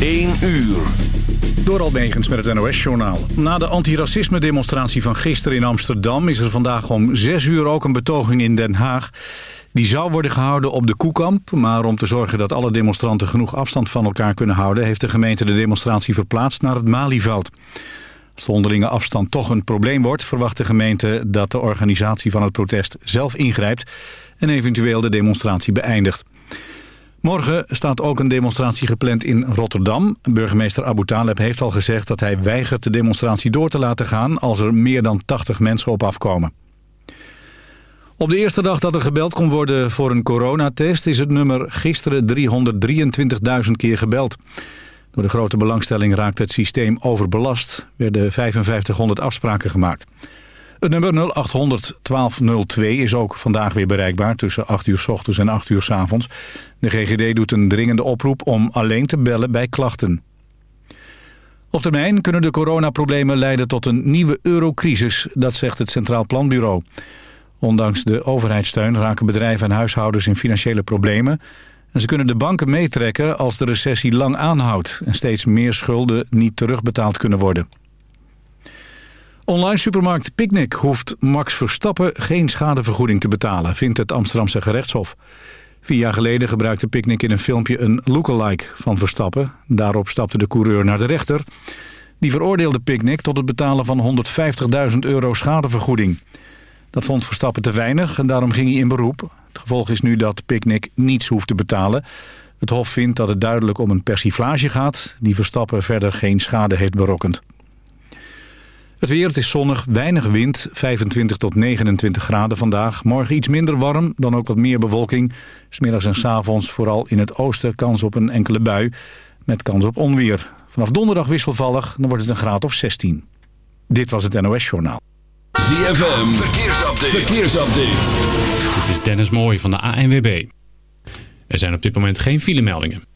1 uur. Door Almegens met het NOS-journaal. Na de antiracisme-demonstratie van gisteren in Amsterdam... is er vandaag om 6 uur ook een betoging in Den Haag. Die zou worden gehouden op de Koekamp... maar om te zorgen dat alle demonstranten genoeg afstand van elkaar kunnen houden... heeft de gemeente de demonstratie verplaatst naar het Malieveld. Als de onderlinge afstand toch een probleem wordt... verwacht de gemeente dat de organisatie van het protest zelf ingrijpt... en eventueel de demonstratie beëindigt. Morgen staat ook een demonstratie gepland in Rotterdam. Burgemeester Abu Taleb heeft al gezegd dat hij weigert de demonstratie door te laten gaan... als er meer dan 80 mensen op afkomen. Op de eerste dag dat er gebeld kon worden voor een coronatest... is het nummer gisteren 323.000 keer gebeld. Door de grote belangstelling raakt het systeem overbelast. Er werden 5500 afspraken gemaakt. Het nummer 0800 1202 is ook vandaag weer bereikbaar tussen 8 uur s ochtends en 8 uur s avonds. De GGD doet een dringende oproep om alleen te bellen bij klachten. Op termijn kunnen de coronaproblemen leiden tot een nieuwe eurocrisis, dat zegt het Centraal Planbureau. Ondanks de overheidssteun raken bedrijven en huishoudens in financiële problemen. En ze kunnen de banken meetrekken als de recessie lang aanhoudt... en steeds meer schulden niet terugbetaald kunnen worden. Online supermarkt Picnic hoeft Max Verstappen geen schadevergoeding te betalen, vindt het Amsterdamse gerechtshof. Vier jaar geleden gebruikte Picnic in een filmpje een lookalike van Verstappen. Daarop stapte de coureur naar de rechter. Die veroordeelde Picnic tot het betalen van 150.000 euro schadevergoeding. Dat vond Verstappen te weinig en daarom ging hij in beroep. Het gevolg is nu dat Picnic niets hoeft te betalen. Het Hof vindt dat het duidelijk om een persiflage gaat... die Verstappen verder geen schade heeft berokkend. Het weer, het is zonnig, weinig wind, 25 tot 29 graden vandaag. Morgen iets minder warm, dan ook wat meer bewolking. Smiddags en s avonds vooral in het oosten kans op een enkele bui... met kans op onweer. Vanaf donderdag wisselvallig, dan wordt het een graad of 16. Dit was het NOS Journaal. ZFM, verkeersupdate. verkeersupdate. Dit is Dennis Mooij van de ANWB. Er zijn op dit moment geen filemeldingen.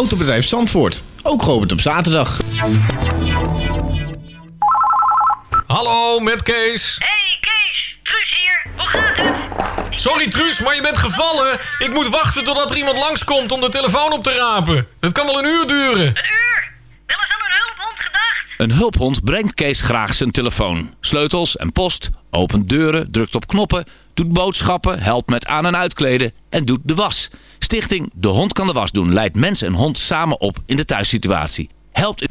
Autobedrijf Zandvoort, ook geopend op zaterdag. Hallo, met Kees. Hey Kees, Truus hier. Hoe gaat het? Sorry Truus, maar je bent gevallen. Ik moet wachten totdat er iemand langskomt om de telefoon op te rapen. Het kan wel een uur duren. Een uur. Wel eens aan een hulphond gedacht? Een hulphond brengt Kees graag zijn telefoon. Sleutels en post, opent deuren, drukt op knoppen, doet boodschappen, helpt met aan- en uitkleden en doet de was. Stichting De Hond kan de was doen leidt mens en hond samen op in de thuissituatie. Helpt u...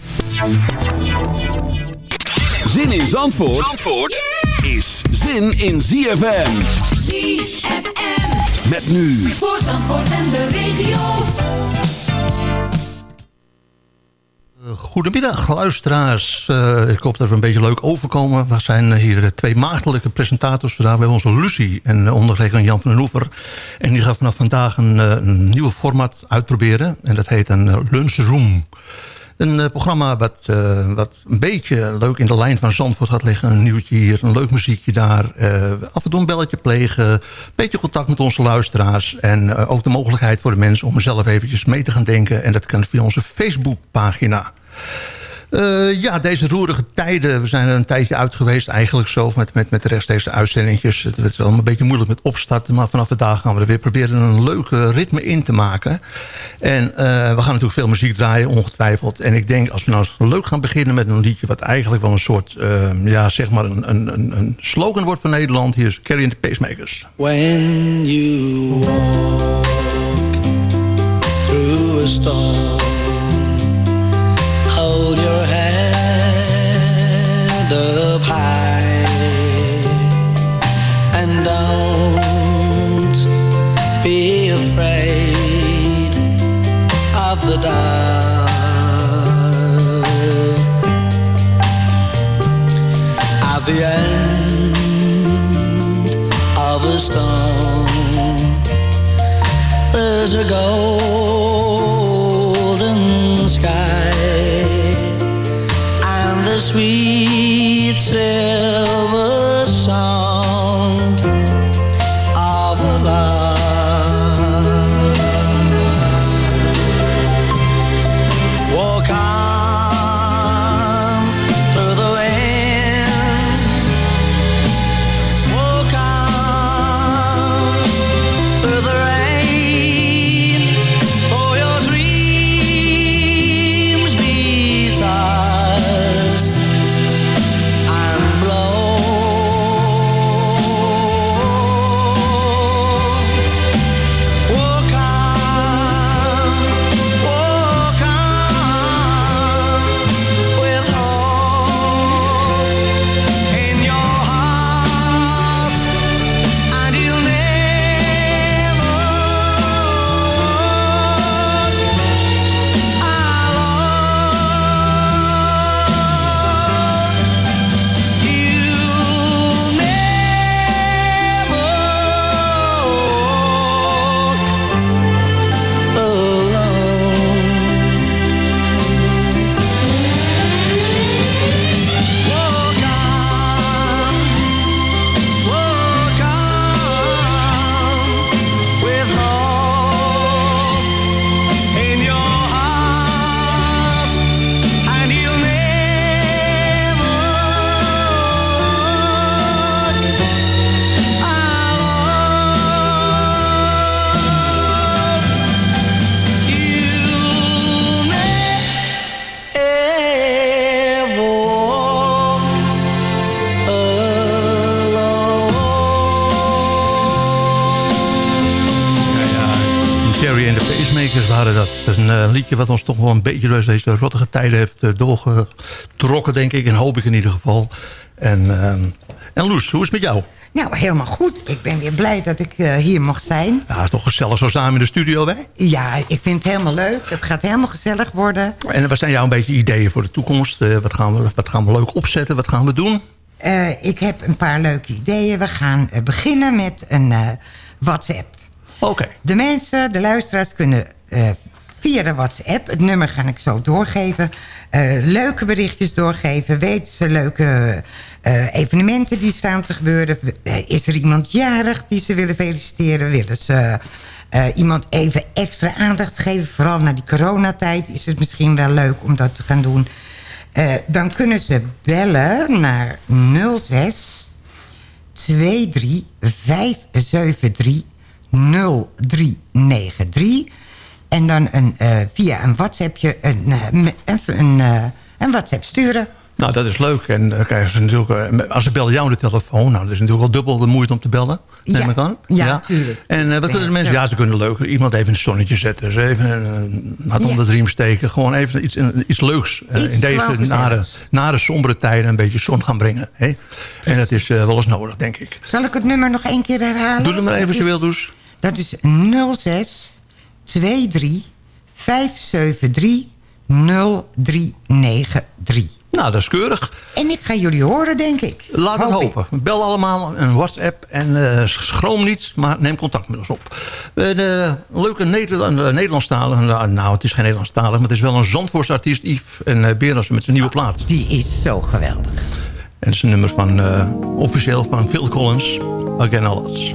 Zin in Zandvoort, Zandvoort is zin in ZFM. ZFM. Met nu. Voor Zandvoort en de regio. Goedemiddag, luisteraars. Eh, ik hoop dat we een beetje leuk overkomen. We zijn hier twee maagdelijke presentators. Vandaag hebben we onze Lucie en ondergetekende Jan van den Hoever. En die gaat vanaf vandaag een, eh, een nieuwe format uitproberen. En dat heet een lunchroom. Een eh, programma wat, eh, wat een beetje leuk in de lijn van Zandvoort gaat liggen. Een nieuwtje hier, een leuk muziekje daar. eh, af en toe een belletje plegen. Een beetje contact met onze luisteraars. En ook de mogelijkheid voor de mensen om zelf eventjes mee te gaan denken. En dat kan via onze Facebookpagina. Eh, ja, deze roerige tijden. We zijn er een tijdje uit geweest eigenlijk zo. Met, met, met de rechtstreekse uitzendingjes. Het werd wel een beetje moeilijk met opstarten. Maar vanaf vandaag gaan we er weer proberen een leuke ritme in te maken. En eh, we gaan natuurlijk veel muziek draaien, ongetwijfeld. En ik denk als we nou eens leuk gaan beginnen met een liedje... wat eigenlijk wel een soort, eh, ja zeg maar een, een, een slogan wordt van Nederland. Hier is Carrie and the Pacemakers. When you walk through a storm, under Dat. Is een eh, liedje wat ons toch wel een beetje door deze rottige tijden heeft eh, doorgetrokken, denk ik. En hoop ik in ieder geval. En, ehm, en Loes, hoe is het met jou? Nou, helemaal goed. Ik ben weer blij dat ik hier mocht zijn. Ja, het is toch gezellig zo samen in de studio, hè? Ja, ik vind het helemaal leuk. Het gaat helemaal gezellig worden. En wat zijn jouw een beetje ideeën voor de toekomst? Wat, gaan we, wat gaan we leuk opzetten? Wat gaan we doen? Ik heb een paar leuke ideeën. We gaan beginnen met een WhatsApp. Oké. De mensen, de luisteraars kunnen via de WhatsApp... het nummer ga ik zo doorgeven... eh, leuke berichtjes doorgeven. Weten ze leuke eh, evenementen die staan te gebeuren? Eh, is er iemand jarig die ze willen feliciteren? Willen ze eh, iemand even extra aandacht geven? Vooral na die coronatijd is het misschien wel leuk om dat te gaan doen. Eh, dan kunnen ze bellen naar 06 23 573 0393. En dan een, eh, via een WhatsAppje een, eh, even een, eh, een WhatsApp sturen. Nou, dat is leuk. En dan krijgen ze natuurlijk, als ze bellen jou de telefoon, nou, dat is natuurlijk wel dubbel de moeite om te bellen. Neem Ja. ik aan. Ja, tuurlijk. En wat kunnen de mensen? Ja, ze kunnen leuk iemand even het zonnetje zetten. Ze even een, een Ja. onder de riem steken. Gewoon even iets, een- iets leuks Iets in deze nare, nare sombere tijden een beetje zon gaan brengen. Hè? En dat is wel eens nodig, denk ik. Zal ik het nummer nog één keer herhalen? Doe het maar even als je wilt, dus. Dat is 06 23 573 0393. Nou, dat is keurig. En ik ga jullie horen, denk ik. Laat het ik. hopen. Bel allemaal een WhatsApp en eh, schroom niet, maar neem contact met ons op. Eh, de leuke Nederland, eh, Nederlandstalige, nou, nou, het is geen Nederlandstalig, maar het is wel een Zandvoortse artiest, Yves en uh, Berens met zijn nieuwe plaat. Die is zo geweldig. En dat is een nummer van, eh, officieel van Phil Collins, Again Alles.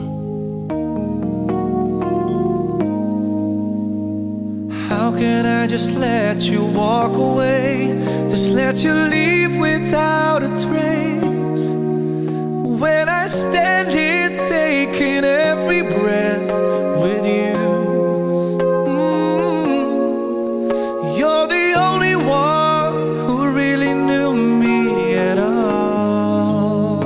I just let you walk away? Just let you leave without a trace. When I stand here taking every breath with you. Mm, You're the only one who really knew me at all.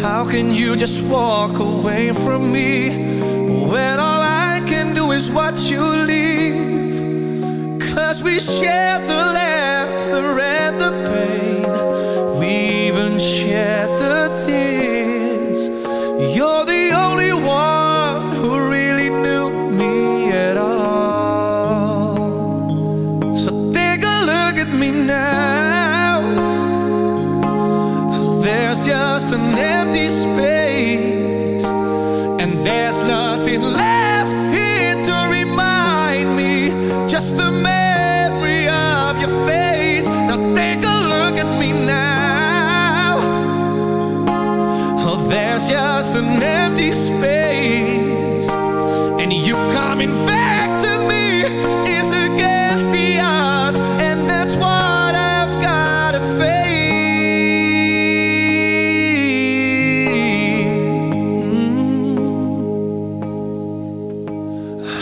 How can you just walk away from me what you leave. Cause we share the land.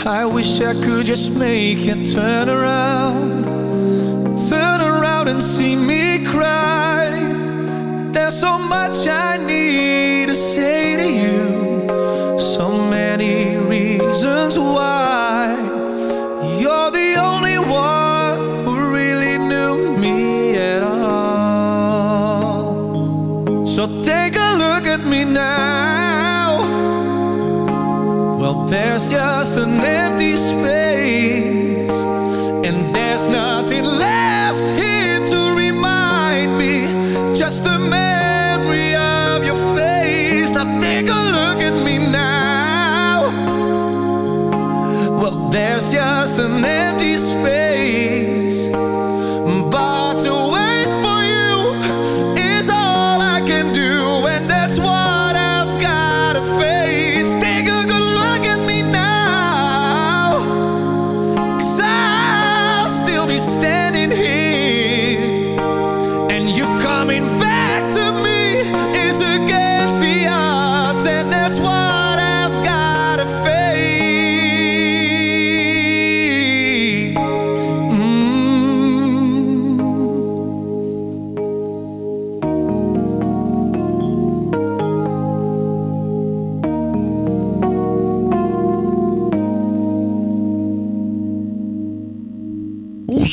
I wish I could just make you turn around, turn around and see me cry. There's so much I need to say to you, so many reasons why. You're the only one who really knew me at all. So take a look at me now. Well, there's just an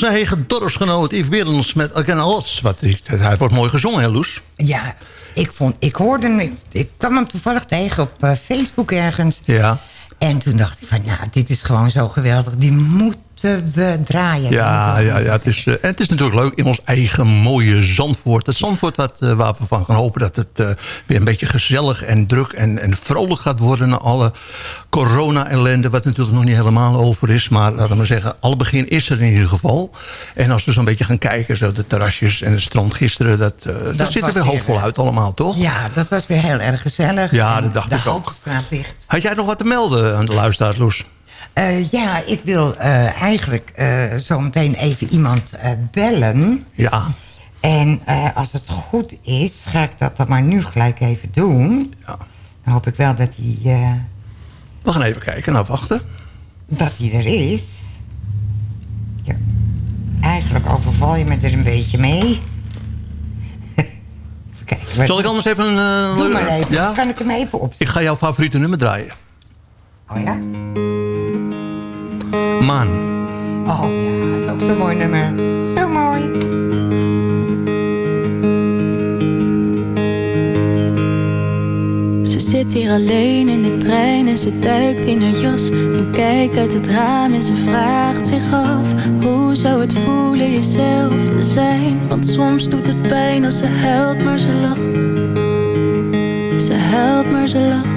Onze eigen dorpsgenoot Yves Willens met Again Odds. Wat, hij wordt mooi gezongen, hè Loes? Ja, ik, vond, ik hoorde hem, ik kwam hem toevallig tegen op eh, Facebook ergens. Ja. En toen dacht ik van, nou, dit is gewoon zo geweldig. Die moeten we draaien. Ja, ja, ja het, is, eh, en het is natuurlijk leuk in ons eigen mooie Zandvoort. Het Zandvoort wat, eh, waar we van gaan hopen dat het eh, weer een beetje gezellig en druk en, en vrolijk gaat worden... na alle corona-ellende, wat natuurlijk nog niet helemaal over is. Maar laten we maar zeggen, alle begin is er in ieder geval. En als we zo'n beetje gaan kijken, zo de terrasjes en het strand gisteren... dat, eh, dat, Dat ziet er weer hoopvol eh, uit allemaal, toch? Ja, dat was weer heel erg gezellig. Ja, En dat dacht de ik ook. Had jij nog wat te melden aan de luisteraars, Loes? Eh, ja, ik wil eh, eigenlijk eh, zo meteen even iemand bellen. Ja. En als het goed is, ga ik dat dan maar nu gelijk even doen. Ja. Dan hoop ik wel dat hij, We gaan even kijken, nou wachten. dat hij er is. Ja. Eigenlijk overval je me er een beetje mee. even kijken. Zal ik anders even... een Doe maar even. Ja? Kan ik hem even op? Ik ga jouw favoriete nummer draaien. Oh ja? Maan. Oh ja, dat is ook zo'n mooi nummer. Zo mooi. Ze zit hier alleen in de trein en ze duikt in haar jas En kijkt uit het raam en ze vraagt zich af Hoe zou het voelen jezelf te zijn? Want soms doet het pijn als ze huilt maar ze lacht Ze huilt maar ze lacht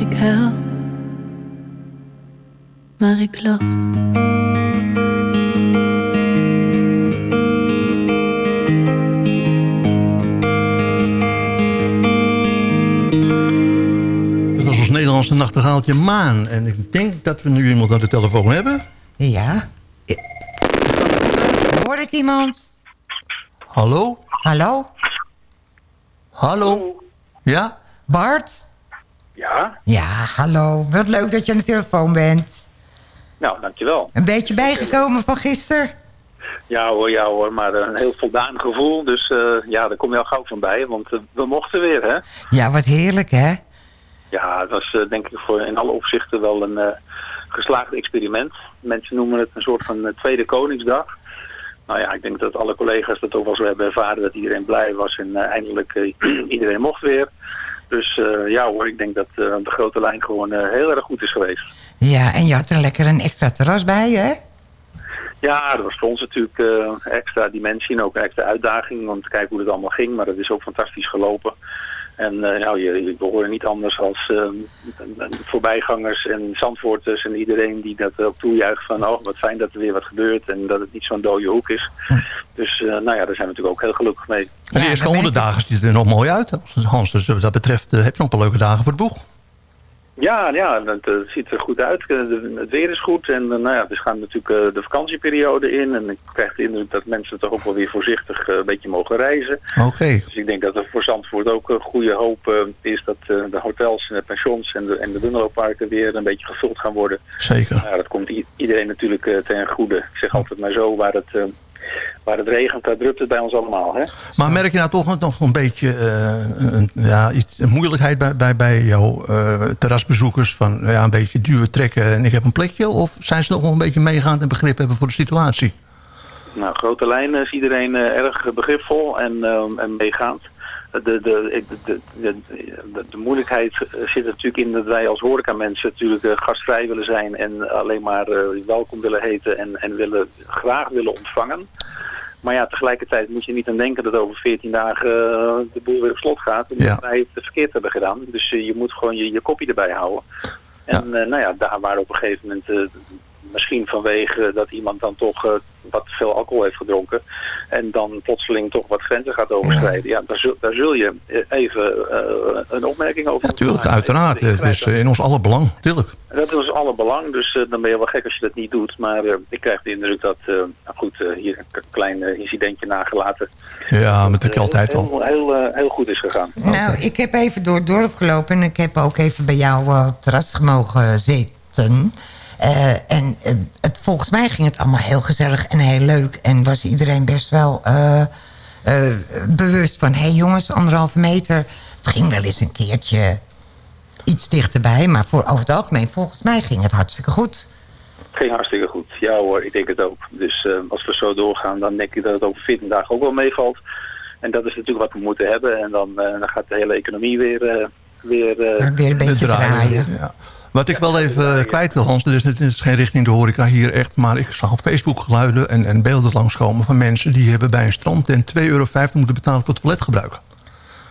ik huil Maar ik lach Dat was ons Nederlandse nachtegaaltje Maan. En ik denk dat we nu iemand aan de telefoon hebben. Ja. Hoor ik iemand? Hallo? Hallo? Hallo? Ja? Bart? Ja, Ja, hallo. Wat leuk dat je aan de telefoon bent. nou, dankjewel. Een beetje bijgekomen van gisteren? Ja hoor, ja hoor, maar een heel voldaan gevoel. Dus eh, ja, daar kom je al gauw van bij, want eh, we mochten weer, hè. Ja, wat heerlijk, hè? Ja, het was eh, denk ik voor in alle opzichten wel een eh, geslaagd experiment. Mensen noemen het een soort van eh, tweede Koningsdag. Nou ja, ik denk dat alle collega's dat ook wel zo hebben ervaren, dat iedereen blij was en eh, eindelijk eh, iedereen mocht weer. Dus eh, ja hoor, ik denk dat eh, de grote lijn gewoon eh, heel erg goed is geweest. Ja, en je had er lekker een extra terras bij, hè? Ja, dat was voor ons natuurlijk extra dimensie en ook een extra uitdaging om te kijken hoe het allemaal ging. Maar dat is ook fantastisch gelopen. En eh, nou, je, je- we horen niet anders als eh, voorbijgangers en zandvoorters en iedereen die dat ook toejuicht van oh, wat fijn dat er weer wat gebeurt en dat het niet zo'n dode hoek is. Dus eh, nou ja, daar zijn we natuurlijk ook heel gelukkig mee. De eerste honderd dagen ziet er nog mooi uit. Hans, dus wat dat betreft heb je nog een paar leuke dagen voor het boeg. Ja, ja het, eh, ziet er goed uit. Eh, het weer is goed. En eh, nou ja, we gaan natuurlijk de vakantieperiode in. En ik krijg de indruk dat mensen toch ook wel weer voorzichtig een beetje mogen reizen. Oké. Dus ik denk dat er voor Zandvoort ook een goede hoop is dat de hotels en de pensions en de, en de weer een beetje gevuld gaan worden. Zeker. Ja, dat komt iedereen natuurlijk ten goede. Ik zeg altijd maar zo, waar het, waar het regent, daar drupt het bij ons allemaal. Hè? Maar merk je nou toch nog een beetje eh, een, ja, iets, een moeilijkheid bij, bij, bij jouw eh, terrasbezoekers? Van ja, een beetje duwen trekken en ik heb een plekje? Of zijn ze nog wel een beetje meegaand en begrip hebben voor de situatie? Nou, grote lijnen is iedereen eh, erg begripvol en, en meegaand. De, de, de, de, moeilijkheid zit natuurlijk in dat wij als horecamensen natuurlijk eh, gastvrij willen zijn en alleen maar eh, welkom willen heten en, en willen, graag willen ontvangen. Maar ja, tegelijkertijd moet je niet aan denken dat over 14 dagen eh, de boel weer op slot gaat. Omdat Ja. wij het verkeerd hebben gedaan. Dus je moet gewoon je, je kopje erbij houden. En nou ja, daar waar op een gegeven moment, misschien vanwege dat iemand dan toch eh, wat veel alcohol heeft gedronken. En dan plotseling toch wat grenzen gaat overschrijden. Ja, daar, zul, daar zul je eh, even eh, een opmerking over moeten Tuurlijk, maken. uiteraard. Het is in ons alle belang. Tuurlijk. Dat is ons alle belang, dus dan ben je wel gek als je dat niet doet. Maar ik krijg de indruk dat, eh, nou goed, eh, hier een klein incidentje nagelaten. Ja, maar dat heb je altijd wel. Heel, heel, heel goed is gegaan. Nou, ik heb even door het dorp gelopen en ik heb ook even bij jou op het terras mogen zitten. Eh, en eh, het, volgens mij ging het allemaal heel gezellig en heel leuk. En was iedereen best wel eh, eh, bewust van... hé hey jongens, anderhalve meter. Het ging wel eens een keertje iets dichterbij. Maar voor, over het algemeen, volgens mij ging het hartstikke goed. Het ging hartstikke goed. Ja hoor, ik denk het ook. Dus eh, als we zo doorgaan, dan denk ik dat het over 14 dagen ook wel meevalt. En dat is natuurlijk wat we moeten hebben. En dan, eh, dan gaat de hele economie weer, eh, weer... eh, weer een beetje draaien. Ja. Wat ik wel even eh, kwijt wil, Hans, er is, het is geen richting de horeca hier echt... maar ik zag op Facebook geluiden en, en beelden langskomen van mensen... die hebben bij een strandtent 2,50 euro moeten betalen voor het toiletgebruik.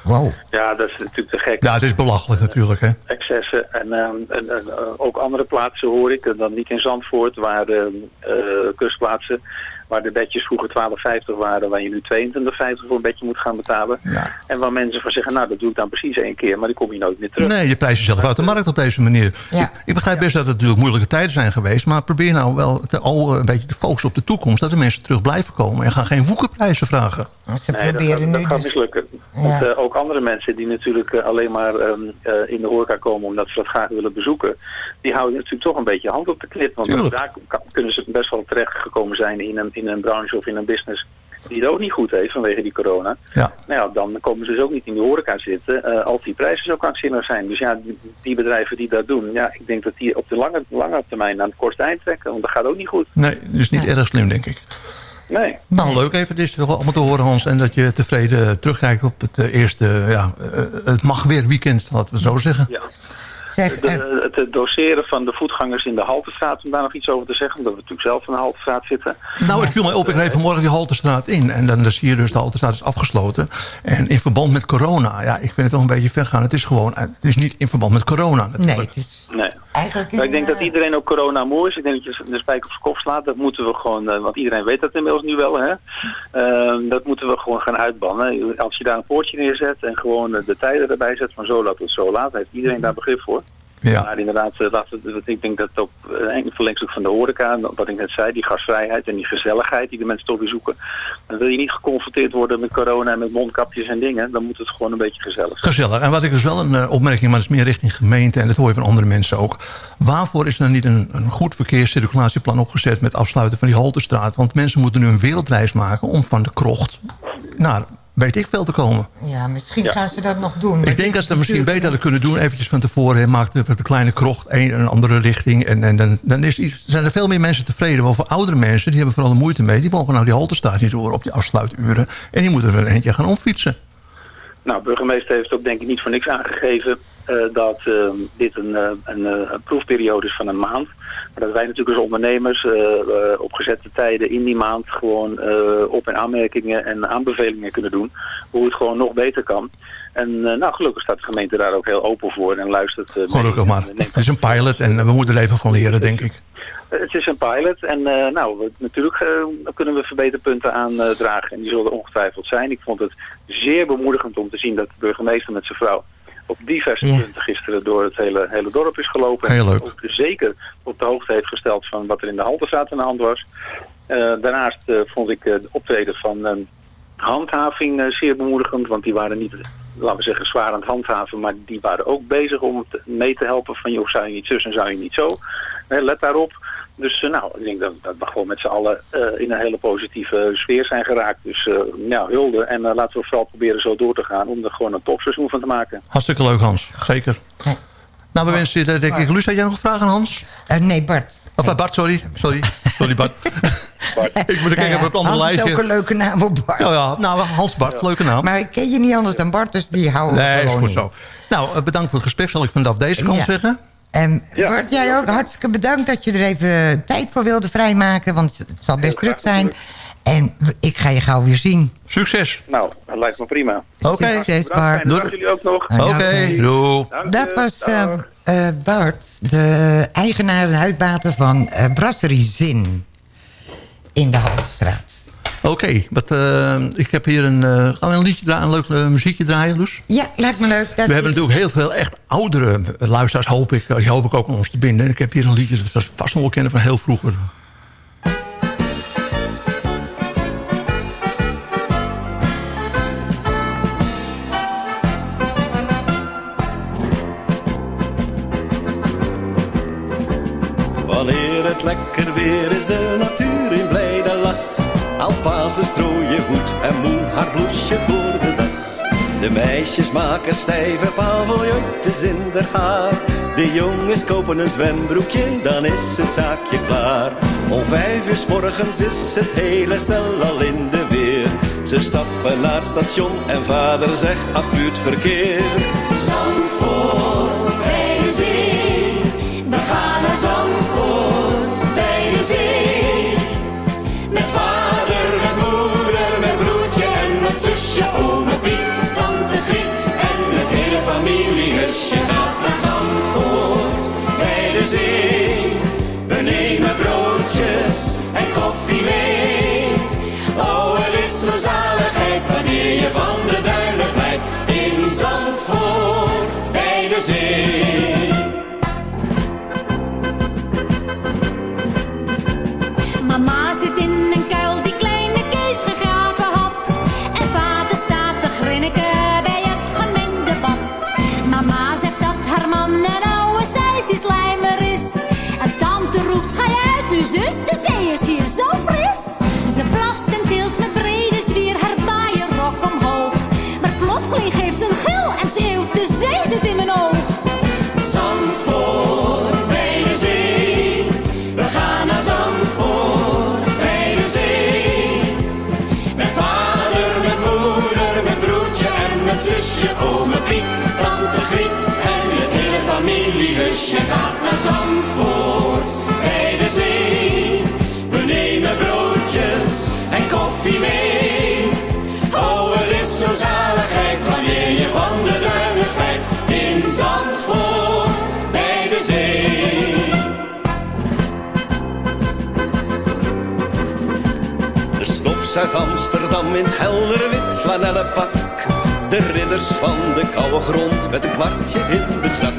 Wow. Ja, dat is natuurlijk te gek. Ja, het is belachelijk natuurlijk, hè. Excessen. En, ehm, en, en, eh, ook andere plaatsen hoor ik, dan niet in Zandvoort, waar de eh, kustplaatsen, waar de bedjes vroeger 12,50 waren, waar je nu 22,50 voor een bedje moet gaan betalen. En waar mensen van zeggen, nou dat doe ik dan precies één keer, maar die kom je nooit meer terug. Nee, je prijst jezelf uit de markt op deze manier. Ik, ik begrijp best dat het natuurlijk moeilijke tijden zijn geweest... maar probeer nou wel te, al een beetje te focussen op de toekomst... dat de mensen terug blijven komen en ga geen woekerprijzen vragen. Ze Nee, dat, gaat- dat gaat mislukken. Want eh, ook andere mensen die natuurlijk eh, alleen maar ehm, eh, in de horeca komen omdat ze dat graag willen bezoeken, die houden natuurlijk toch een beetje hand op de knip. Want daar kunnen ze best wel terecht gekomen zijn in een, in een branche of in een business die het ook niet goed heeft vanwege die corona. Ja. Nou ja, dan komen ze dus ook niet in de horeca zitten eh, als die prijzen zo krankzinnig zijn. Dus ja, die, die bedrijven die dat doen, ja, ik denk dat die op de lange, lange termijn aan het kortste eind trekken. Want dat gaat ook niet goed. Nee, dus niet erg slim, denk ik. Nee. Nou, leuk even dit allemaal te horen, Hans. En dat je tevreden terugkijkt op het eh, eerste... Ja, eh, het mag weer weekend, laten we zo zeggen. Ja. De, het eh, doseren van de voetgangers in de Haltestraat, om daar nog iets over te zeggen, omdat we natuurlijk zelf in de Haltestraat zitten. Nou, het viel mij op. Ik reed vanmorgen die Halterstraat in. En dan, dan zie je dus de Halterstraat is afgesloten. En in verband met corona. Ja, ik vind het wel een beetje ver gaan. Het is gewoon... Het is niet in verband met corona natuurlijk. Nee, het is Nee. eigenlijk... Maar ik denk dat iedereen ook corona mooi is. Ik denk dat je de spijker op zijn kop slaat. Dat moeten we gewoon, eh, want iedereen weet dat inmiddels nu wel. Hè? Ehm, dat moeten we gewoon gaan uitbannen. Als je daar een poortje neerzet en gewoon eh, de tijden erbij zet van zo laat tot zo laat, heeft iedereen daar begrip voor. Ja. Maar inderdaad, eh, we, ik denk dat op eh, een verlengstuk van de horeca, wat ik net zei, die gastvrijheid en die gezelligheid die de mensen toch weer zoeken. Dan wil je niet geconfronteerd worden met corona en met mondkapjes en dingen. Dan moet het gewoon een beetje gezellig zijn. Gezellig. En wat ik dus wel een eh, opmerking, maar dat is meer richting gemeente... en dat hoor je van andere mensen ook. Waarvoor is er niet een, een goed verkeerscirculatieplan opgezet... met afsluiten van die Halterstraat? Want mensen moeten nu een wereldreis maken... om van de krocht naar weet ik veel te komen. Ja, misschien gaan ze dat nog doen. Ik denk dat ze dat misschien beter hadden kunnen doen. Eventjes van tevoren. hè, Maakt de, de kleine krocht een, een andere richting. En, en dan, dan is, zijn er veel meer mensen tevreden. Want voor oudere mensen, die hebben vooral de moeite mee. Die mogen nou die Halterstraat niet door op die afsluituren. En die moeten er een eentje gaan omfietsen. Nou, burgemeester heeft ook denk ik niet voor niks aangegeven eh, dat eh, dit een, eh, een, eh, een proefperiode is van een maand. Maar dat wij natuurlijk als ondernemers op gezette tijden in die maand gewoon op- en aanmerkingen en aanbevelingen kunnen doen. Hoe het gewoon nog beter kan. En nou, gelukkig staat de gemeente daar ook heel open voor en luistert. Gelukkig maar. Het is een pilot en we moeten er even van leren, denk ik. Het is een pilot en eh, nou, we- natuurlijk eh, kunnen we verbeterpunten aandragen. en die zullen ongetwijfeld zijn. Ik vond het zeer bemoedigend om te zien dat de burgemeester met zijn vrouw op diverse punten gisteren door het hele, hele dorp is gelopen. Heel en ook zeker op de hoogte heeft gesteld van wat er in de Haltestraat aan de hand was. Eh, daarnaast vond ik de optreden van eh, handhaving zeer bemoedigend. Want die waren niet, laten we zeggen, zwaar aan het handhaven. Maar die waren ook bezig om mee te helpen van... joh, zou je niet zus en zou je niet zo. Let daarop. Dus eh, nou, ik denk dat, dat we gewoon met z'n allen eh, in een hele positieve sfeer zijn geraakt. Dus eh ja, hulde. En laten we vooral proberen zo door te gaan om er gewoon een topseizoen van te maken. Hartstikke leuk, Hans. Zeker. Nou, we wensen je, denk ik... Luus, had jij nog vragen, Hans? nee, Bart. Of Bart, sorry. Sorry, sorry Bart. ik moet er kijken even op het andere Hans is lijstje. ook een leuke naam op Bart. Ja, ja, nou, Hans Bart, leuke naam. Maar ik ken je niet anders dan Bart, dus die houden we Nee, is goed in. zo. Nou, bedankt voor het gesprek, zal ik vanaf deze kant Ja. zeggen. En Bart, jij ook hartstikke bedankt dat je er even tijd voor wilde vrijmaken. Want het zal best druk zijn. En ik ga je gauw weer zien. Succes. Nou, dat lijkt me prima. Oké. Succes, Bart. Bedankt, jullie ook nog. Oké. doei. Dat was eh, eh, Bart, de eigenaar en uitbater van eh, Brasserie Zin. In de Halstraat. Oké, wat, eh, ik heb hier een, eh, gaan we een liedje draaien, een leuk eh, muziekje draaien, Loes? Ja, lijkt me leuk. Dat We hebben natuurlijk heel veel echt oudere luisteraars, hoop ik. Die hoop ik ook aan ons te binden. En ik heb hier een liedje, dat was vast nog wel kennen van heel vroeger. Alpazen strooien goed en moe haar bloesje voor de dag. De meisjes maken stijve paviljoentjes in haar haar. De jongens kopen een zwembroekje, dan is het zaakje klaar. Om vijf uur morgens is het hele stel al in de weer. Ze stappen naar het station en vader zegt, ach buurtverkeer. show familiehusje gaat naar Zandvoort bij de zee. We nemen broodjes en koffie mee. Oh, het is zo zaligheid wanneer je van de duinen glijdt in Zandvoort bij de zee. De snops uit Amsterdam in het heldere wit flanellen pak. De ridders van de koude grond met een kwartje in de zak.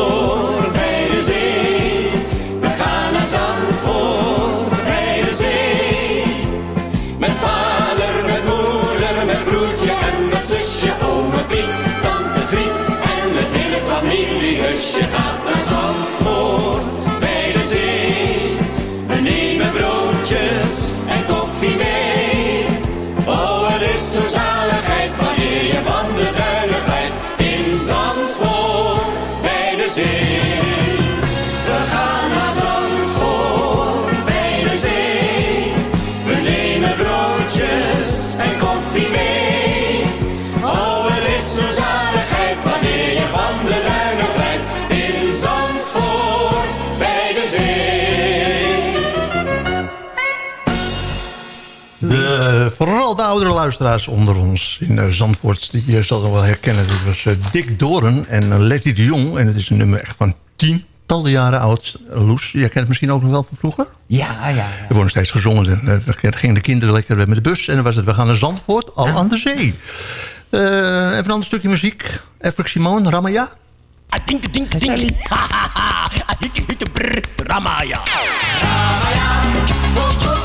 vooral de oudere luisteraars onder ons in eh, Zandvoort... die je zal wel herkennen. Dit was eh, Dick Doren en uh, Letty de Jong. En het is een nummer echt van tientallen jaren oud. Loes, jij kent het misschien ook nog wel van vroeger? Ja, ja, ja. Er wordt nog steeds gezongen. En, eh, dan gingen de kinderen lekker met de bus. En dan was het, we gaan naar Zandvoort, al aan de zee. Eh, even een ander stukje muziek. Efrik Simon, Ramaya. Ramaya. Tumbala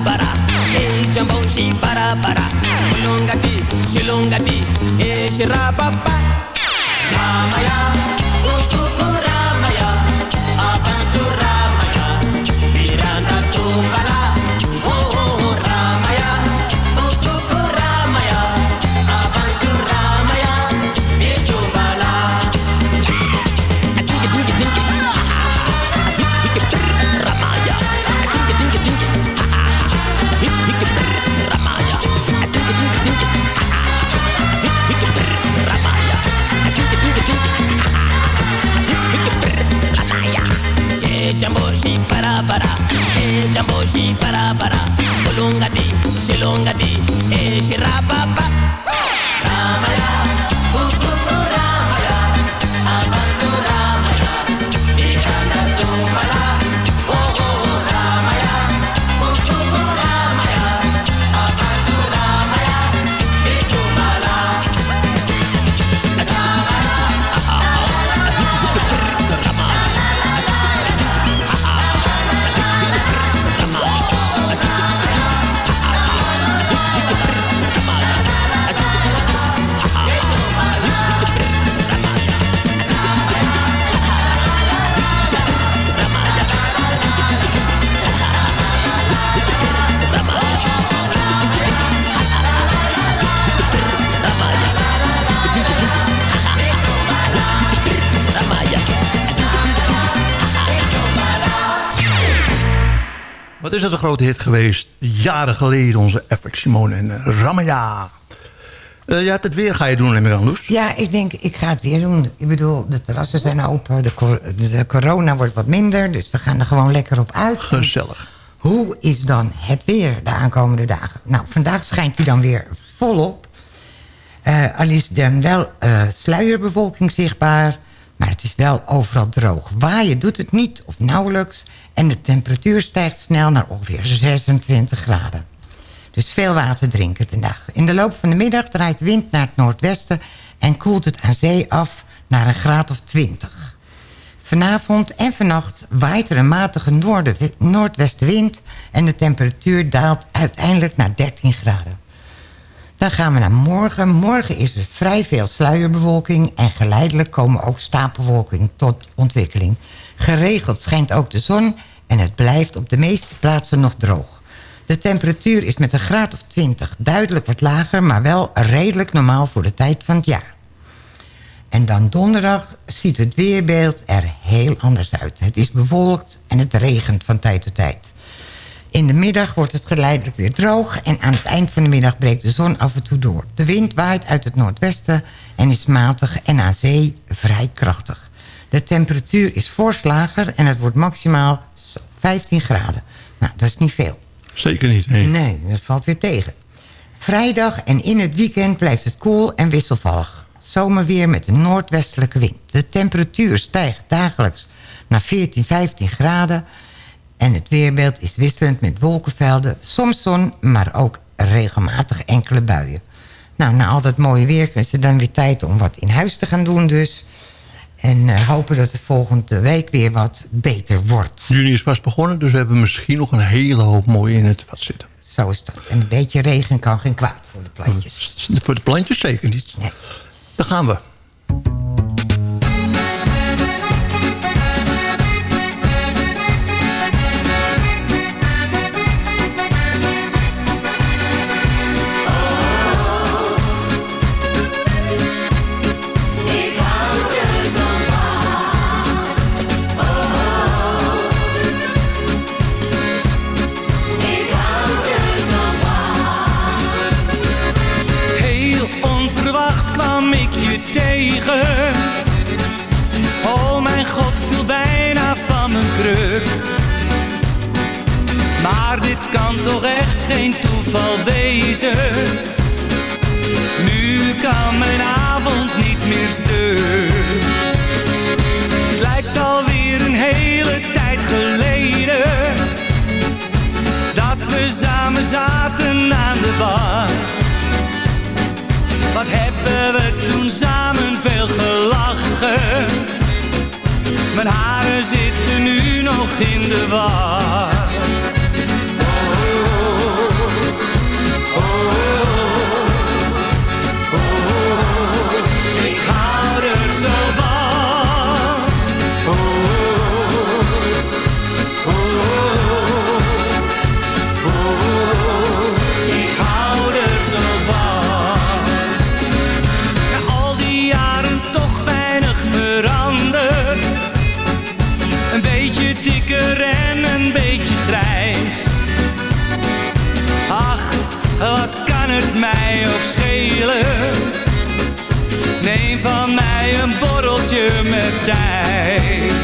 para para Hey jamboshi para para Shilongati shilongati. Hey shirapapa Ramaya Ukuku Ramaya jamboshi para para. E jamboshi para para. Ulungati shilungati e shirapapa is dat een grote hit geweest? Jaren geleden, onze FX Simone en eh, Ramaya. Eh, ja, het weer ga je doen, neem ik aan. Ja, ik denk, ik ga het weer doen. Ik bedoel, de terrassen zijn open. De, cor- de corona wordt wat minder. Dus we gaan er gewoon lekker op uit. Gezellig. Hoe is dan het weer de aankomende dagen? Nou, vandaag schijnt hij dan weer volop. Eh al is dan wel eh, sluierbewolking zichtbaar. Maar het is wel overal droog. Waaien doet het niet of nauwelijks. En de temperatuur stijgt snel naar ongeveer 26 graden. Dus veel water drinken vandaag. In de loop van de middag draait wind naar het noordwesten... en koelt het aan zee af naar een graad of 20. Vanavond en vannacht waait er een matige noordwestenwind... en de temperatuur daalt uiteindelijk naar 13 graden. Dan gaan we naar morgen. Morgen is er vrij veel sluierbewolking... en geleidelijk komen ook stapelwolking tot ontwikkeling. Geregeld schijnt ook de zon... en het blijft op de meeste plaatsen nog droog. De temperatuur is met een graad of 20 duidelijk wat lager... maar wel redelijk normaal voor de tijd van het jaar. En dan donderdag ziet het weerbeeld er heel anders uit. Het is bewolkt en het regent van tijd tot tijd. In de middag wordt het geleidelijk weer droog... en aan het eind van de middag breekt de zon af en toe door. De wind waait uit het noordwesten en is matig en aan zee vrij krachtig. De temperatuur is fors lager en het wordt maximaal 15 graden. Nou, dat is niet veel. Zeker niet, nee. Nee, dat valt weer tegen. Vrijdag en in het weekend blijft het koel en wisselvallig. Zomerweer met een noordwestelijke wind. De temperatuur stijgt dagelijks naar 14, 15 graden. En het weerbeeld is wisselend met wolkenvelden. Soms zon, maar ook regelmatig enkele buien. Nou, na al dat mooie weer is het dan weer tijd om wat in huis te gaan doen dus. En eh, hopen dat het volgende week weer wat beter wordt. Juni is pas begonnen, dus we hebben misschien nog een hele hoop mooi in het vat zitten. Zo is dat. En een beetje regen kan geen kwaad voor de plantjes. Voor de plantjes zeker niet. Nee. Daar gaan we. Geen toeval wezen. Nu kan mijn avond niet meer stuk. Het lijkt alweer een hele tijd geleden. Dat we samen zaten aan de bar. Wat hebben we toen samen veel gelachen. Mijn haren zitten nu nog in de war. Kan het mij ook schelen? Neem van mij een borreltje met Thijs.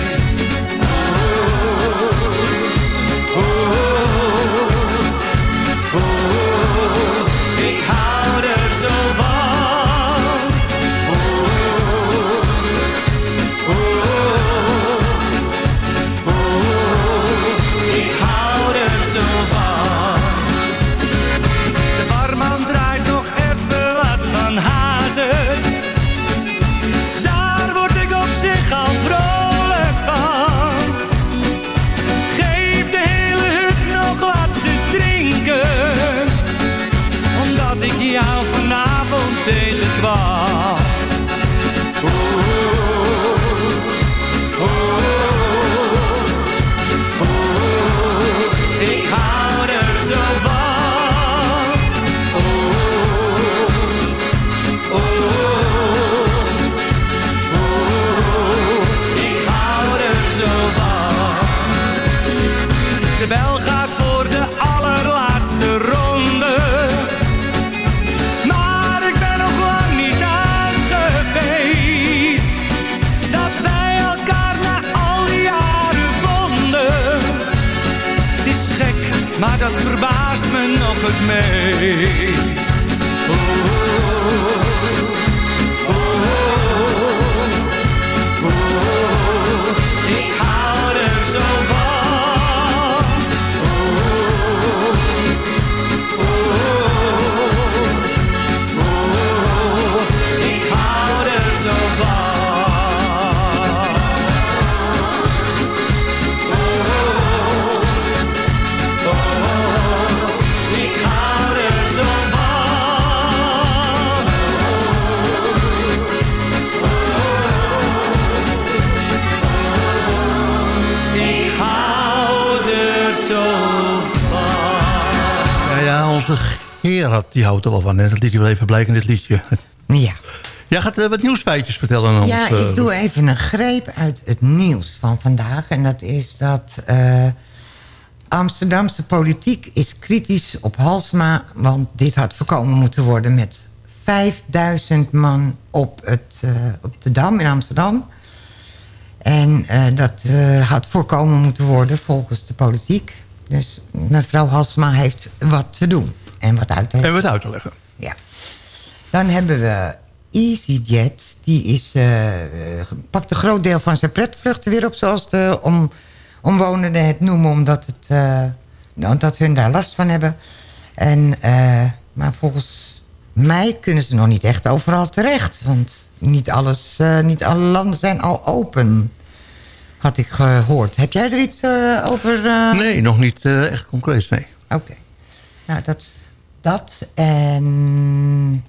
Gerard die houdt er wel van. hè. Dat liet hij wel even blijken in dit liedje. Ja. Jij gaat eh, wat nieuwsfeitjes vertellen aan ons. Ja, eh, ik doe even een greep uit het nieuws van vandaag. En dat is dat eh, Amsterdamse politiek is kritisch op Halsma... want dit had voorkomen moeten worden met 5000 man op, het, eh, op de Dam in Amsterdam. En eh, dat eh, had voorkomen moeten worden volgens de politiek. Dus mevrouw Halsma heeft wat te doen en wat uit te leggen. En wat uit te leggen. Ja. Dan hebben we EasyJet. Die is, eh, pakt een groot deel van zijn pretvluchten weer op... zoals de om, omwonenden het noemen... omdat het, eh, nou, dat hun daar last van hebben. En, eh, maar volgens mij kunnen ze nog niet echt overal terecht. Want niet, alles, niet alle landen zijn al open. Had ik gehoord. Heb jij er iets over? Nee, nog niet echt concreet, nee. Oké. Nou, dat, dat en...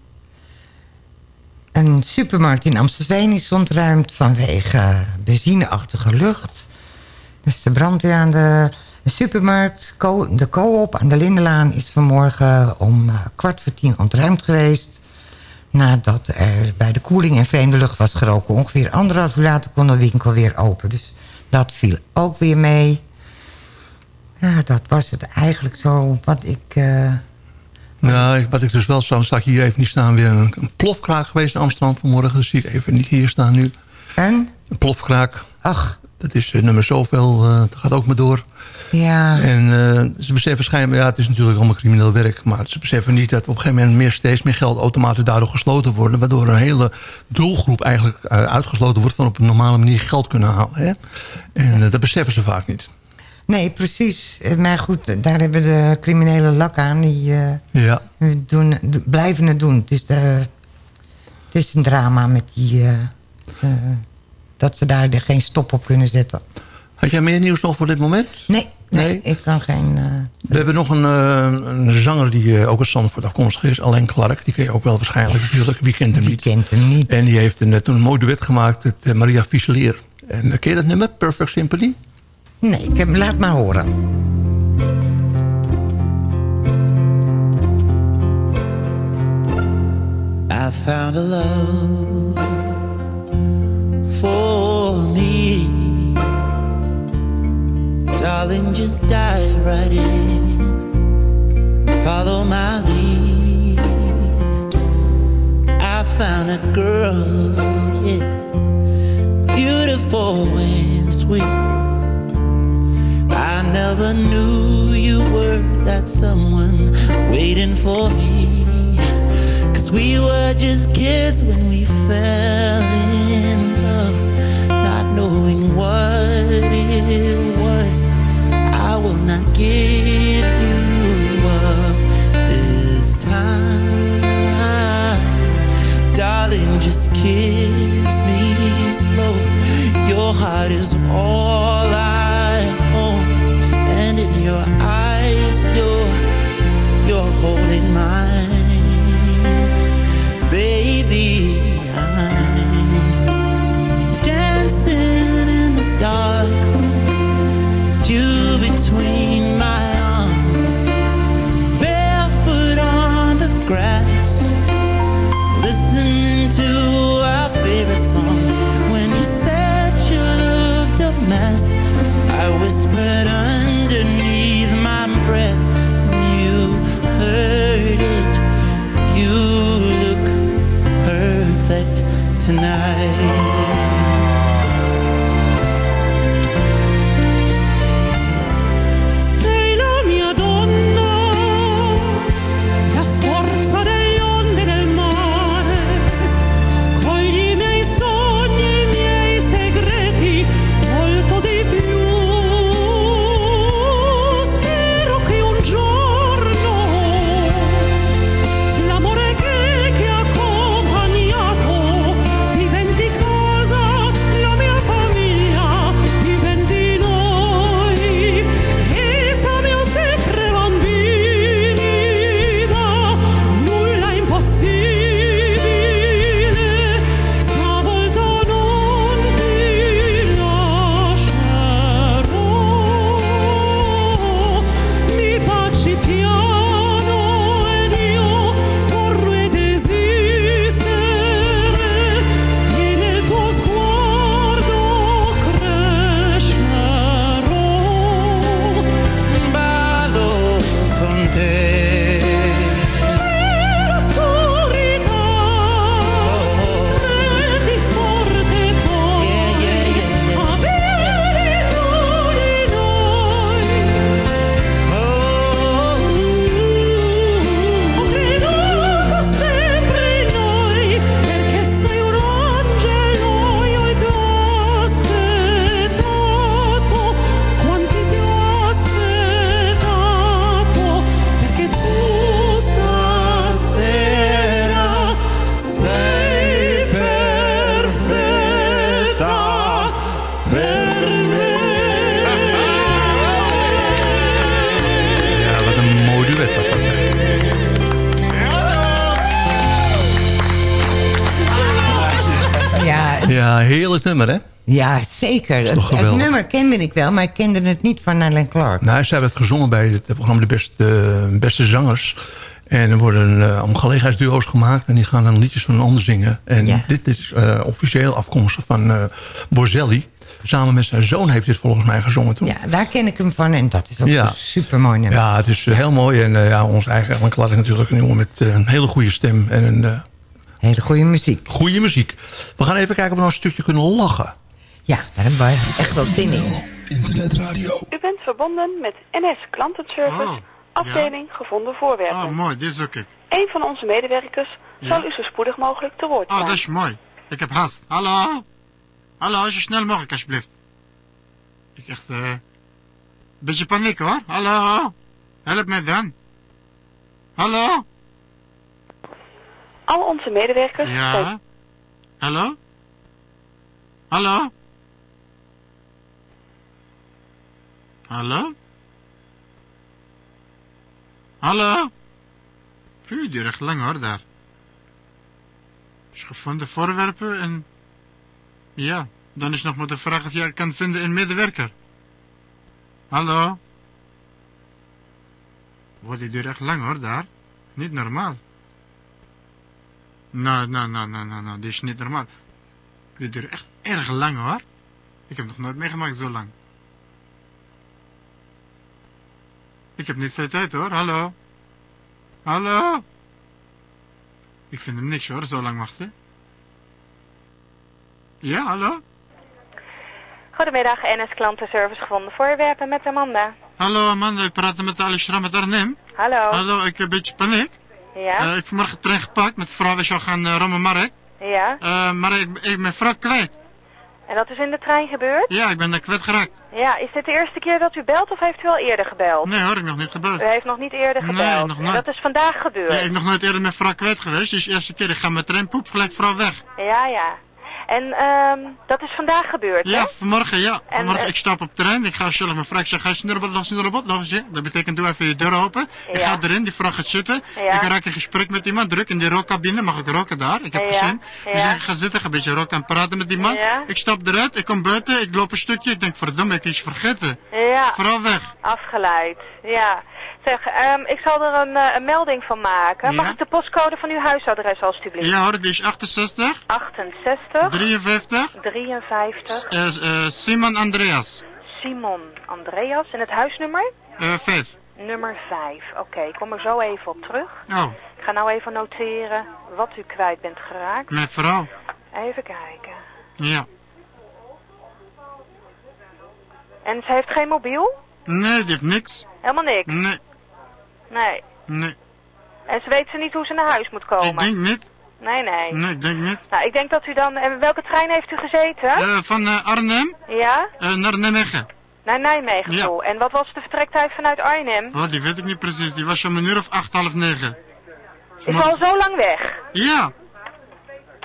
Een supermarkt in Amstelveen is ontruimd vanwege benzineachtige lucht. Dus de brandweer aan de, supermarkt, de co-op aan de Lindelaan... is vanmorgen om eh, kwart voor tien ontruimd geweest. Nadat er bij de koeling en vreemde lucht was geroken. Ongeveer anderhalf uur later kon de winkel weer open. Dus dat viel ook weer mee. Ja, dat was het eigenlijk zo wat ik... eh, Ja, ik- wat ik dus wel zou, sta ik hier even niet staan. Weer een, een plofkraak geweest in Amsterdam vanmorgen. Dat zie ik even niet hier staan nu. En? Een plofkraak. Ach. Dat is eh, nummer zoveel. eh, dat gaat ook maar door. Ja. En eh, ze beseffen schijnbaar, ja, het is natuurlijk allemaal crimineel werk. Maar ze beseffen niet dat op een gegeven moment meer, steeds meer geldautomaten daardoor gesloten worden. Waardoor een hele doelgroep eigenlijk uitgesloten wordt van op een normale manier geld kunnen halen. Hè? En dat beseffen ze vaak niet. Nee, precies. Eh, Maar goed, daar hebben de criminele lak aan. Die eh, Ja. doen, blijven het doen. Het is, de, het is een drama met die... eh, dat ze daar de- geen stop op kunnen zetten. Had jij meer nieuws nog voor dit moment? Nee, nee, ik kan geen... We hebben nog een, een zanger die ook uit Zandvoort afkomstig is. Alain Clark. Die ken je ook wel waarschijnlijk natuurlijk. Wie kent hem niet? kent hem niet? En die heeft een, toen een mooi duet gemaakt met Maria Fuselier. En ken je dat nummer? Perfect Symphony? Nee, ik heb, laat maar horen. I found a love for me. Darling, just dive right in. Follow my lead. I found a girl, yeah, beautiful and sweet. I never knew you were that someone waiting for me. Cause we were just kids when we fell in love, not knowing what it was. I will not give you up this time. Darling, just kiss me slow. Your heart is all I holding mine, nummer hè? ja zeker. Het, nummer kende ik wel, maar ik kende het niet van Alan Clark. Nou, zij werd gezongen bij het programma De Beste, beste Zangers. En er worden uh, gelegenheidsduo's gemaakt. En die gaan dan liedjes van een ander zingen. En Ja. dit is eh, officieel afkomstig van eh Borzelli. Samen met zijn zoon heeft dit volgens mij gezongen toen. Ja, daar ken ik hem van en dat is ook Ja. een supermooi nummer. Ja, het is eh, heel mooi. En eh, ja, ons eigen Alan Clark natuurlijk een jongen met eh, een hele goede stem. En een eh, hele goede muziek. Goede muziek. We gaan even kijken of we nog een stukje kunnen lachen. Ja, daar hebben we echt wel zin in. Internetradio. U bent verbonden met NS Klantenservice, Oh, afdeling gevonden voorwerpen. Oh, mooi, dit zoek ik. Een van onze medewerkers Ja. zal u zo spoedig mogelijk te woord Oh, staan. dat is mooi. Ik heb haast. Hallo? Hallo, zo snel mogelijk alsjeblieft. Ik echt, eh... beetje paniek hoor. Hallo? Help mij dan. Hallo? Al onze medewerkers Ja? Hallo? Hallo? Hallo? Hallo? Puh, duurt echt lang hoor, daar. Is gevonden voorwerpen en... Ja, dan is nog maar de vraag of jij kan vinden in medewerker. Hallo? Wordt die duurt echt lang hoor, daar. Niet normaal. Nou, nou, nou, nou, nou, nou, dit is niet normaal. Dit duurt echt erg lang hoor. Ik heb nog nooit meegemaakt zo lang. Ik heb niet veel tijd hoor, hallo. Hallo. Ik vind hem niks hoor, zo lang wachten. Ja, hallo? Goedemiddag, NS Klantenservice gevonden voorwerpen met Amanda. Hallo Amanda, ik praat met met Arnhem. Hallo. Hallo, ik heb een beetje paniek. Ja? Eh, ik heb vanmorgen trein gepakt met vrouw, we zou gaan uh, Rommelmarkt. ja? Eh, maar ik, ik ben vrouw kwijt. En dat is in de trein gebeurd? Ja, ik ben daar kwijt geraakt. Ja, is dit de eerste keer dat u belt of heeft u al eerder gebeld? Nee hoor, ik nog niet gebeld. U heeft nog niet eerder Nee, gebeld. nog En nooit. dat is vandaag gebeurd? Ja, ik ben nog nooit eerder met vrouw kwijt geweest. Dus de eerste keer, ik ga met trein, poep, gelijk vrouw weg. Ja, ja. En ehm, dat is vandaag gebeurd, Ja, hè? vanmorgen, ja. En, Vanmorgen, eh, ik stap op het terrein. Ik ga zelf mijn. Ik zeg, ga je snurrebot, snurrebot, nog eens. hè? Dat betekent, doe even je deur open. Ik ga erin, die vrouw gaat zitten. Ja. Ik raak in gesprek met iemand, druk in die rookcabine. Mag ik roken daar? Ik heb Ja. gezien. Ja. Dus ik ga zitten, ga een beetje roken en praten met die man. Ik stap eruit, ik kom buiten, ik loop een stukje. Ik denk, verdomme, ik heb iets vergeten. Ja. Vrouw weg. Afgeleid, ja. Zeg, ehm, ik zal er een, eh, een melding van maken. Mag ik de postcode van uw huisadres alstublieft? Ja hoor, die is 68, 68 53, 53 eh, eh, Simon Andreas, Simon Andreas. En het huisnummer? eh 5. Nummer 5. Oké, ik kom er zo even op terug. Oh, Ik ga nou even noteren wat u kwijt bent geraakt. mijn vrouw. Even kijken. Ja. En ze heeft geen mobiel? Nee, die heeft niks. Helemaal niks? Nee, Nee. nee. En ze weet ze niet hoe ze naar huis moet komen? Ik denk niet. Nee, nee. Nee, ik denk niet. Nou, ik denk dat u dan... En welke trein heeft u gezeten? Eh, van eh, Arnhem Ja? eh, naar Nijmegen. Naar Nijmegen Ja. toe. En wat was de vertrektijd vanuit Arnhem? Oh, die weet ik niet precies. Die was om een uur of acht, half negen. Is al zo lang weg? Ja.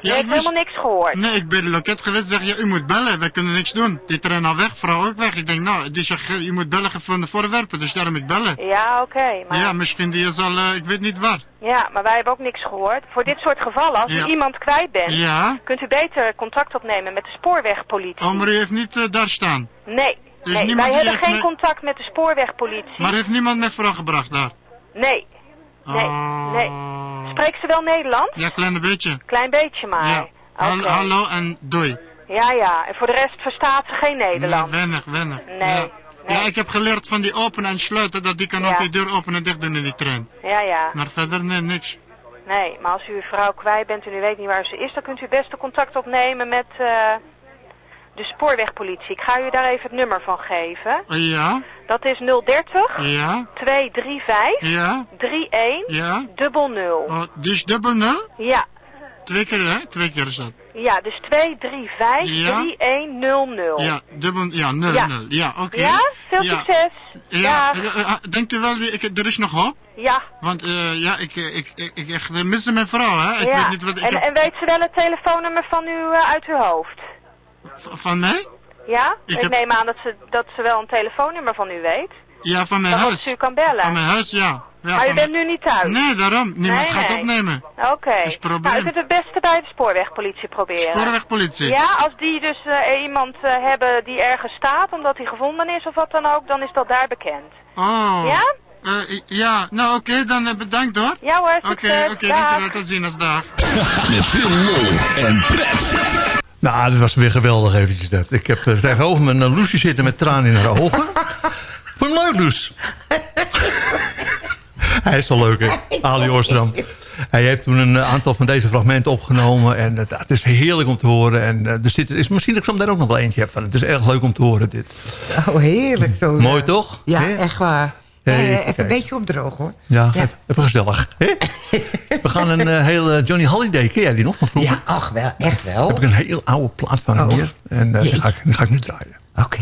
Je heeft helemaal niks gehoord. Nee, ik ben de loket geweest. Zeg je, u moet bellen. Wij kunnen niks doen. Die trein al weg, vrouw ook weg. Ik denk, nou, die zegt, u moet bellen van de voorwerpen. Dus daarom ik bellen. Ja, oké. maar... Ja, misschien die is al, eh, ik weet niet waar. Ja, maar wij hebben ook niks gehoord. Voor dit soort gevallen, als Ja. u iemand kwijt bent, Ja. kunt u beter contact opnemen met de spoorwegpolitie. Oh, maar u heeft niet eh, daar staan. Nee, Dus nee wij hebben geen contact met de spoorwegpolitie. Maar heeft niemand mij vrouw gebracht daar? Nee, nee, Oh. nee. Spreekt ze wel Nederlands? Ja, klein beetje. Klein beetje maar. Ja. Hallo en doei. Ja, ja. En voor de rest verstaat ze geen Nee, Nederlands. weinig, weinig. Nee, Ja. Ja, ik heb geleerd van die openen en sluiten, dat die kan ook Ja. je deur openen en dicht doen in die trein. Ja, ja. Maar verder, nee, niks. Nee, maar als u uw vrouw kwijt bent en u weet niet waar ze is, dan kunt u best contact opnemen met eh, de spoorwegpolitie. Ik ga u daar even het nummer van geven. Ja, Dat is 030 ja, 235 ja, 31 ja. dubbel 0. Oh, is dubbel nul? Ja, Twee keer, hè? Twee keer is dat. ja, dus 235 Ja. 3100. Ja, dubbel, ja, nul, Ja. nul. Ja, oké. Ja? Veel Ja. succes. Ja, Dag. eh, eh, denkt u wel, ik, er is nog hoop? Ja. Want, eh, ja, ik, eh, ik, ik, ik echt, miste mijn vrouw, hè? Ik ja. weet niet wat ik en, heb- en weet ze wel het telefoonnummer van u eh, uit uw hoofd? Van mij? Ja? Ik Ik, heb- neem aan dat ze, dat ze wel een telefoonnummer van u weet. Ja, van mijn huis. ze u kan bellen. Van mijn huis, ja. ja maar u bent mijn- nu niet thuis? Nee, daarom. Niemand Nee, gaat nee. opnemen. Oké. is het probleem. Nou, u kunt het beste bij de spoorwegpolitie proberen. Spoorwegpolitie? Ja, als die dus eh, iemand eh, hebben die ergens staat omdat hij gevonden is of wat dan ook, dan is dat daar bekend. Oh. Ja? Eh, ja, nou oké, dan bedankt hoor. Ja hoor, Oké, succes. oké, Dag. dankjewel, tot ziens, dag. Met veel lol en pret. Nou, dit was weer geweldig eventjes dat. Ik heb eh, tegenover me een Loesje zitten met tranen in haar ogen. Vond hem leuk, Loes? Hij is zo leuk, hè? Ali Oostram. Hij heeft toen een aantal van deze fragmenten opgenomen. En het, het is heerlijk om te horen. En eh, er zit, is misschien dat ik zo meteen ook nog wel eentje heb. Van, het is erg leuk om te horen, dit. Oh, heerlijk zo. Mooi, toch? Ja, echt waar. Hey, Eh, kijk. even een beetje opdroog hoor. Ja, Even, even gezellig. We gaan een eh, hele Johnny Holiday. Ken jij die nog van vroeger? Ja, ach wel, echt wel. Heb ik een heel oude plaat van Oh. hier. En eh, die, ga ik, die ga ik nu draaien. Oké.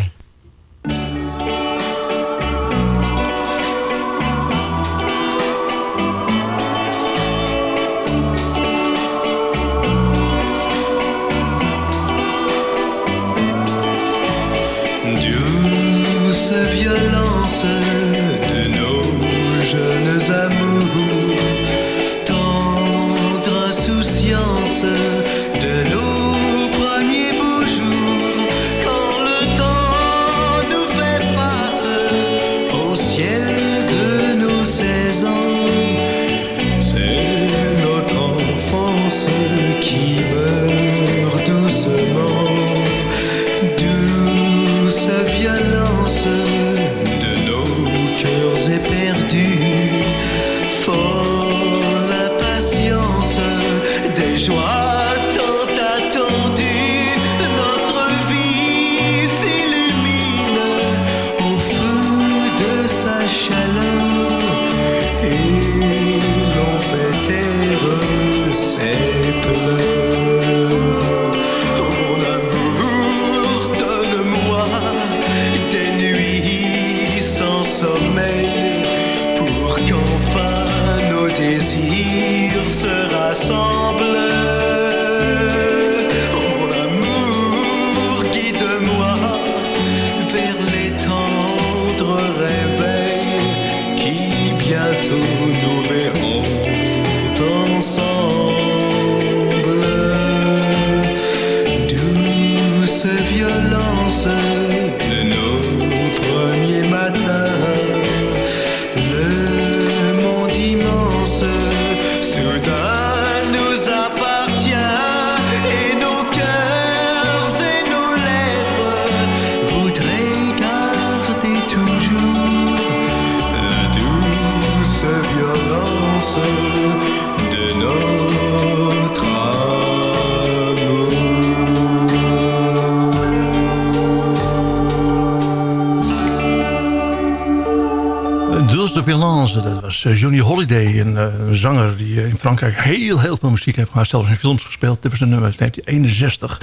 Zanger die eh, in Frankrijk heel, heel veel muziek heeft gemaakt. Zelfs in films gespeeld. Dit was een nummer uit 1961.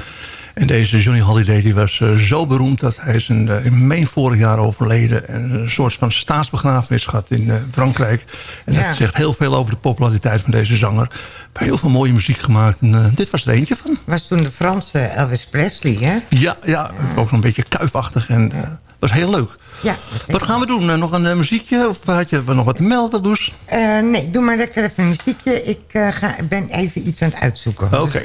En deze Johnny Holiday die was eh, zo beroemd dat hij is in, eh, in mei vorig jaar overleden. En een soort van staatsbegrafenis gehad in Frankrijk. En dat Ja. zegt heel veel over de populariteit van deze zanger. Heel veel mooie muziek gemaakt. En dit was er eentje van. Was toen de Franse Elvis Presley, hè? Ja, ja ook zo'n beetje kuifachtig. En eh, was heel leuk. Ja. Wat gaan we doen? Nog een muziekje? Of had je nog wat te melden, Loes? Eh, nee, doe maar lekker even een muziekje. Ik eh, ga, ben even iets aan het uitzoeken. Oké.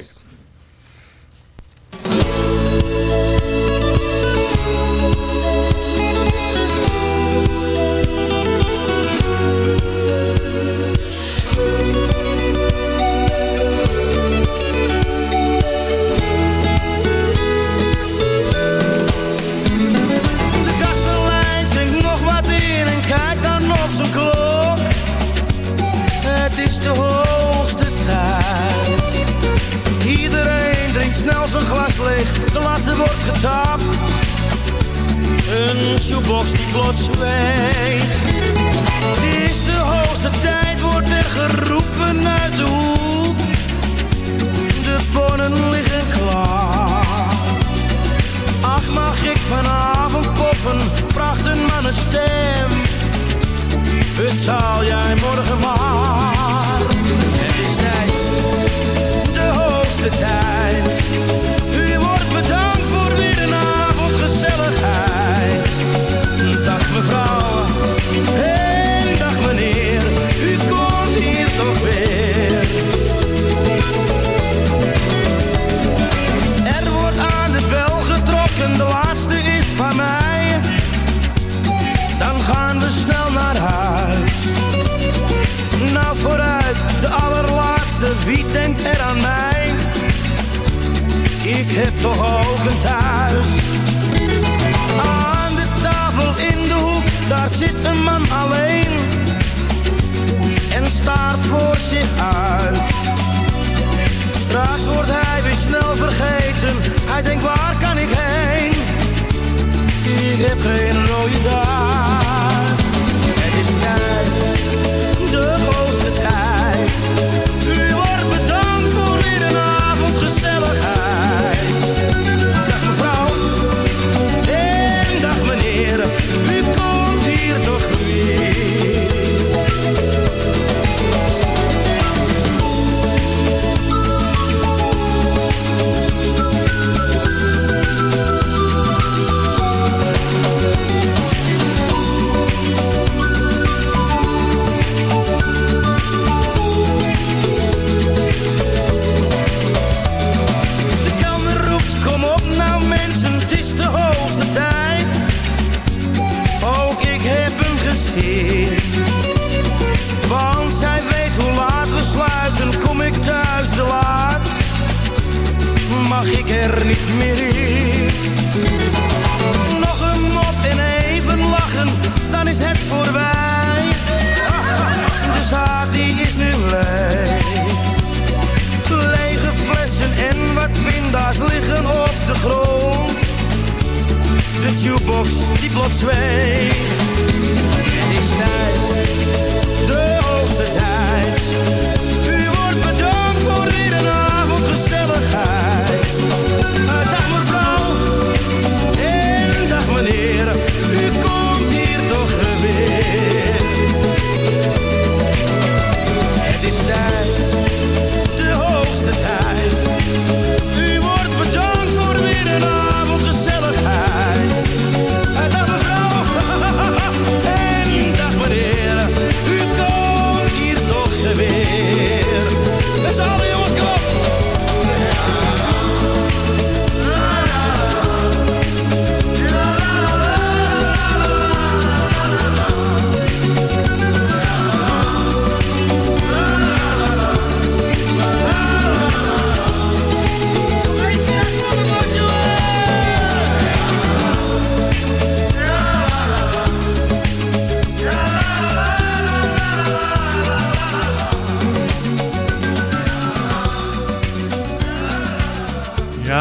Een shoebox die plots. Het is de hoogste tijd, wordt er geroepen uit de hoek. De bonnen liggen klaar. Ach, mag ik vanavond poffen? Vraagt een man een stem. Betaal jij morgen maar. Het is tijd, de hoogste tijd. Wie denkt er aan mij? Ik heb toch ook een thuis. Aan de tafel in de hoek, daar zit een man alleen. En staart voor zich uit. Straks wordt hij weer snel vergeten. Hij denkt waar kan ik heen? Ik heb geen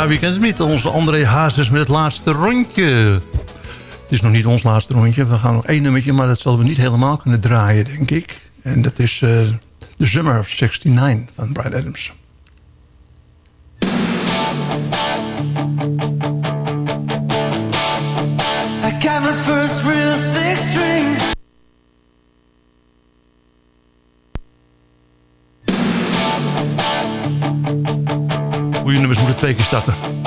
Weekend wie het niet? Onze André Hazes met het laatste rondje. Het is nog niet ons laatste rondje. We gaan nog één nummertje, maar dat zullen we niet helemaal kunnen draaien, denk ik. En dat is eh, uh, The Summer of 69 van Brian Adams. Ik is.